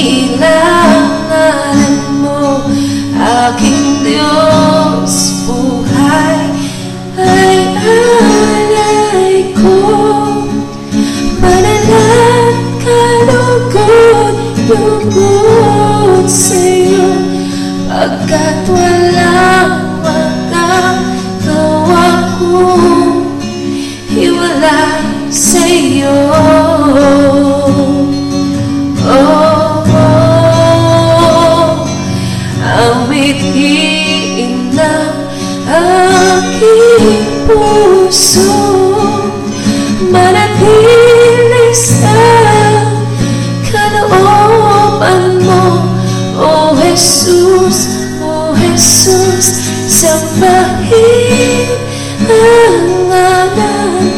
dakilang ngalan mo Aking Diyos buhay ay alay ko. Manalat kalugod lugod sa'yo. Pagkat walang magagawa mithiin ng aking puso Manatili sa kalooban mo. O Jesus, O Jesus, sambahin ang ngalan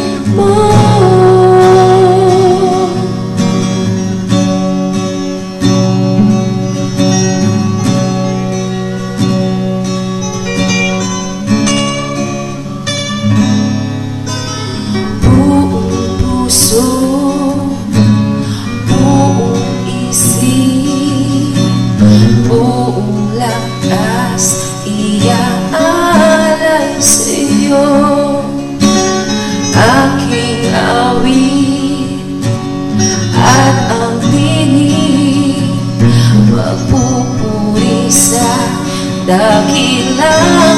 buong lakas, iaalay sa iyo. Aking awit at ang tinig, magpupuri sa dakilang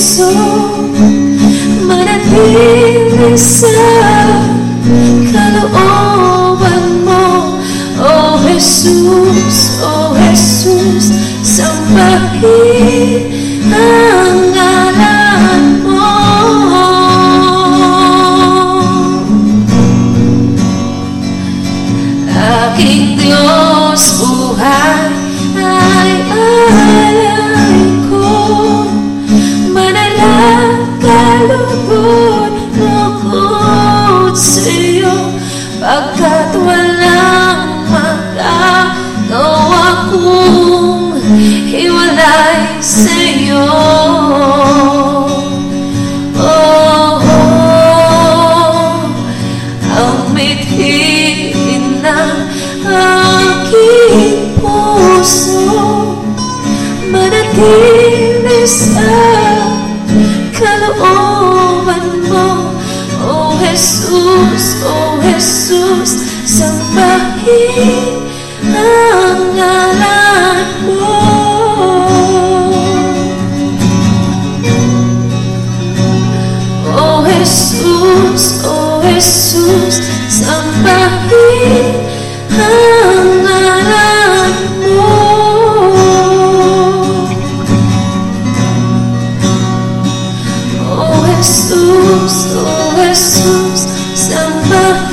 puso Manatili sa kalooban mo. O Jesus, O Jesus, sambahin ang sa'yo. Oh, oh, ang ng aking puso. Manatili sa kalooban mo. O Jesus, O Jesus, sambahin O Jesus, O Jesus, sambahin ang ngalan mo. O Jesus, O Jesus, sambahin